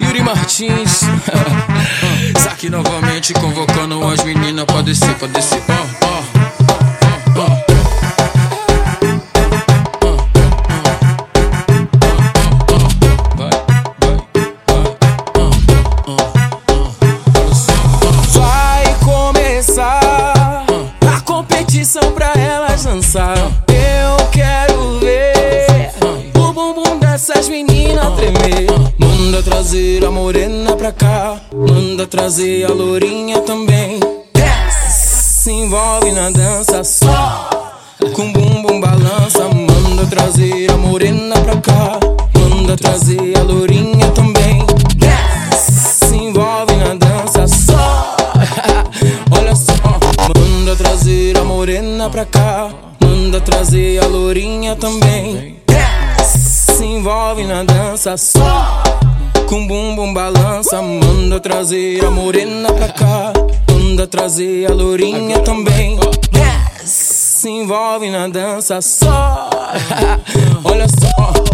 Yuri Martins. Saque novamente, convocando as meninas pra descer, pra descer. Uh, uh, Vai começar a competição pra elas dançar. Eu quero ver o bumbum dessas meninas tremer. Manda trazer a morena pra cá, manda trazer a lourinha também. Desce, se envolve na dança só. Com bumbum balança, manda trazer a morena pra cá, manda trazer a lourinha também. Desce, se envolve na dança só. Olha só, manda trazer a morena pra cá, manda trazer a lourinha também. Se envolve na dança só. Com bumbum balança, manda trazer a morena pra cá, manda trazer a lourinha também. Desce, se envolve na dança só. Olha só.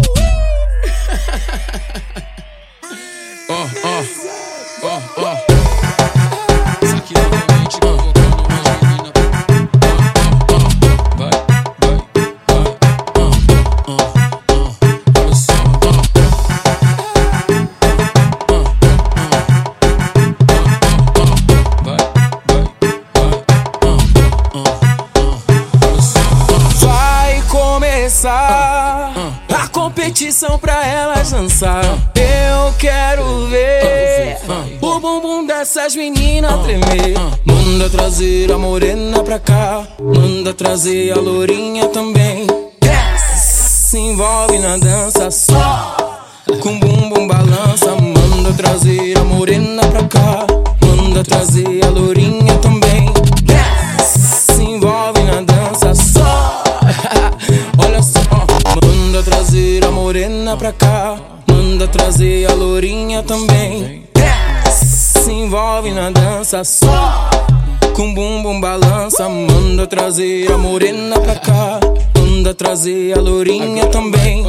Começar a competição pra elas dançar. Eu quero ver o bumbum dessas meninas tremer. Manda trazer a morena pra cá, manda trazer a lourinha também. Desce, se envolve na dança só. Com bumbum balança, trazer a morena pra cá. Manda trazer a lourinha também. Se envolve na dança só. Com bumbum balança, manda trazer a morena pra cá. Manda trazer a lourinha também.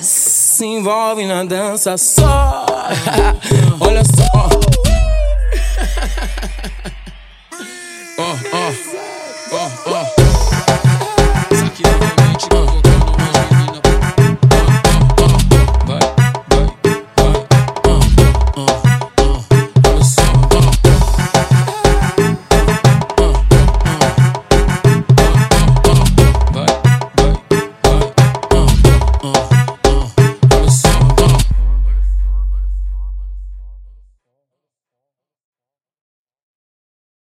Se envolve na dança só. Olha só. Ó, ó, ó, ó.